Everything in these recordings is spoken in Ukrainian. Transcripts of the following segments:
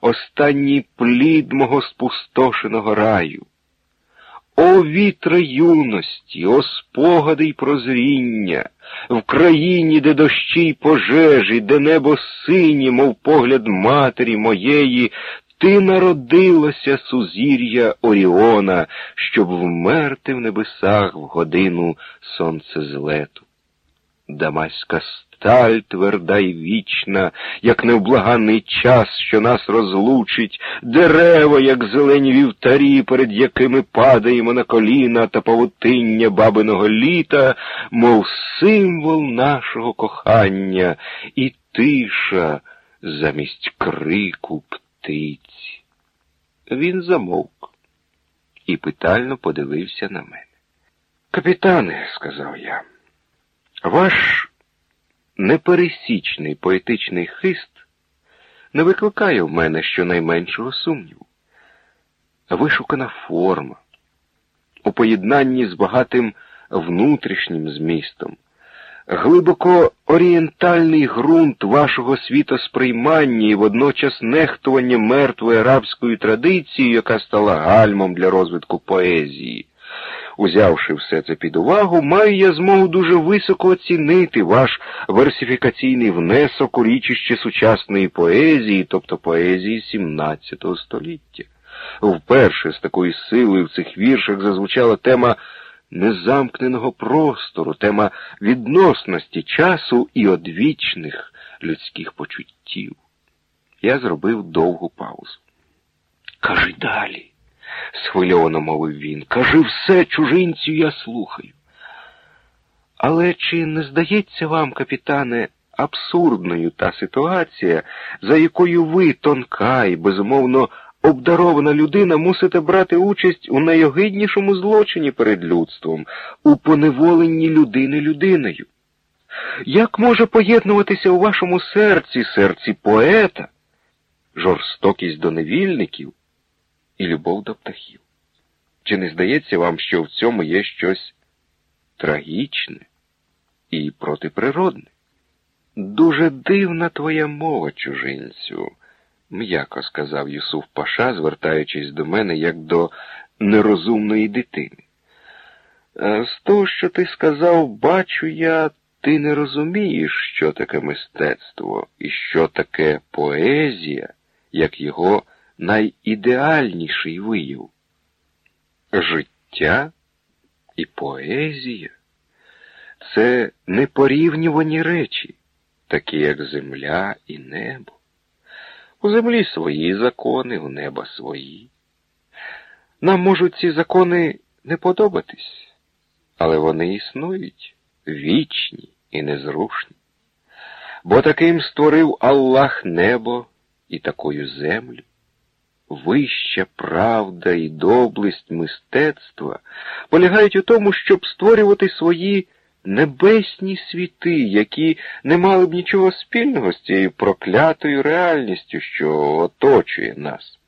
останній плід мого спустошеного раю. О вітре юності, о спогади й прозріння, в країні, де дощі й пожежі, де небо синє, мов погляд матері моєї, ти народилося, сузір'я Оріона, щоб вмерти в небесах в годину сонцезлету. Дамаська сталь тверда й вічна, як невблаганний час, що нас розлучить, дерева, як зелені вівтарі, перед якими падаємо на коліна та павутиння бабиного літа, мов символ нашого кохання, і тиша замість крику птиць. Він замовк і питально подивився на мене. Капітане, сказав я, ваш непересічний поетичний хист не викликає в мене щонайменшого сумніву. Вишукана форма, у поєднанні з багатим внутрішнім змістом, глибоко орієнтальний ґрунт вашого світосприймання і водночас нехтування мертвої арабської традиції, яка стала гальмом для розвитку поезії. Узявши все це під увагу, маю я змогу дуже високо оцінити ваш версифікаційний внесок у річище сучасної поезії, тобто поезії XVII століття. Вперше з такою силою в цих віршах зазвучала тема незамкненого простору, тема відносності часу і одвічних людських почуттів. Я зробив довгу паузу. Кажи далі схвильовано мовив він. Кажи все, чужинцю, я слухаю. Але чи не здається вам, капітане, абсурдною та ситуація, за якою ви, тонка і, безумовно, обдарована людина, мусите брати участь у найогиднішому злочині перед людством, у поневоленні людини людиною? Як може поєднуватися у вашому серці, серці поета, жорстокість до невільників? І любов до птахів. Чи не здається вам, що в цьому є щось трагічне і протиприродне? Дуже дивна твоя мова, чужинцю, м'яко сказав Юсуф Паша, звертаючись до мене як до нерозумної дитини. З того, що ти сказав, бачу я, ти не розумієш, що таке мистецтво і що таке поезія, як його найідеальніший вияв. Життя і поезія це непорівнювані речі, такі як земля і небо. У землі свої закони, у неба свої. Нам можуть ці закони не подобатись, але вони існують вічні і незрушні. Бо таким створив Аллах небо і такою землю вища правда і доблесть мистецтва полягають у тому, щоб створювати свої небесні світи, які не мали б нічого спільного з цією проклятою реальністю, що оточує нас,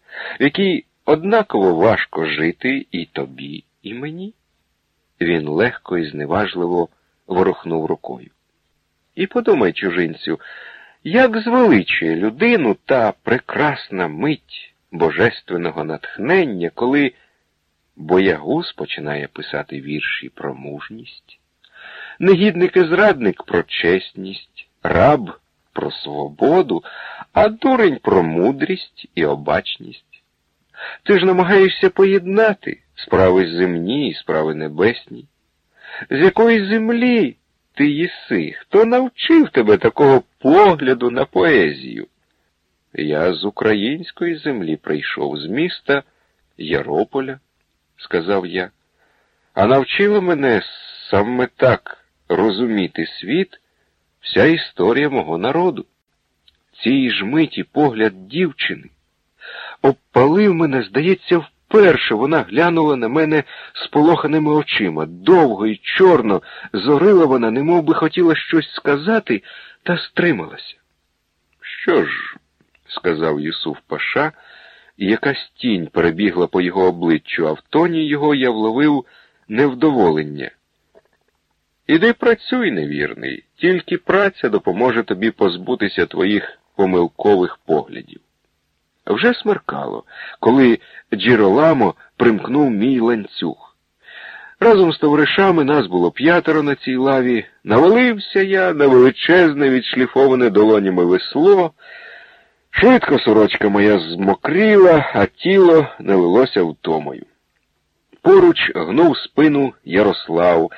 в якій однаково важко жити і тобі, і мені. Він легко і зневажливо ворухнув рукою. І подумай, чужинцю, як звеличує людину та прекрасна мить божественного натхнення, коли боягуз починає писати вірші про мужність, негідник і зрадник про чесність, раб про свободу, а дурень про мудрість і обачність. Ти ж намагаєшся поєднати справи земні і справи небесні. З якої землі ти єси? Хто навчив тебе такого погляду на поезію? Я з української землі прийшов, з міста Ярополя, сказав я, а навчила мене саме так розуміти світ, вся історія мого народу. Цій ж миті погляд дівчини обпалив мене, здається, вперше вона глянула на мене сполоханими очима. Довго і чорно зорила вона, немов би хотіла щось сказати, та стрималася. Що ж? Сказав Юсуф Паша, і якась тінь перебігла по його обличчю, а в тоні його я вловив невдоволення. Іди працюй, невірний, тільки праця допоможе тобі позбутися твоїх помилкових поглядів. Вже смеркало, коли Джіроламо примкнув мій ланцюг. Разом з товаришами нас було п'ятеро на цій лаві. Навалився я на величезне, відшліфоване долонями весло. Швидко сорочка моя змокріла, а тіло налилося втомою. Поруч гнув спину Ярослав.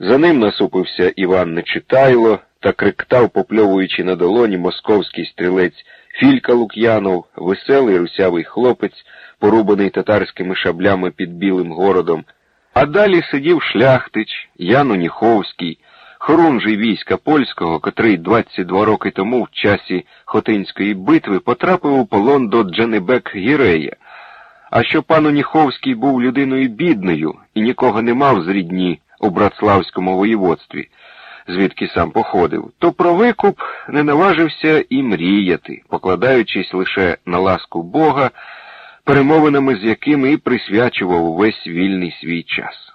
За ним насупився Іван Нечитайло та криктав, попльовуючи на долоні московський стрілець Філька Лук'янов, веселий русявий хлопець, порубаний татарськими шаблями під Білим городом. А далі сидів шляхтич, Ян Уніховський, хорунжий війська польського, котрий 22 роки тому в часі Хотинської битви потрапив у полон до Джанебек Гірея. А що пан Уніховський був людиною бідною і нікого не мав з рідні у братславському воєводстві, звідки сам походив, то про викуп не наважився і мріяти, покладаючись лише на ласку Бога, перемовинами з якими і присвячував увесь вільний свій час.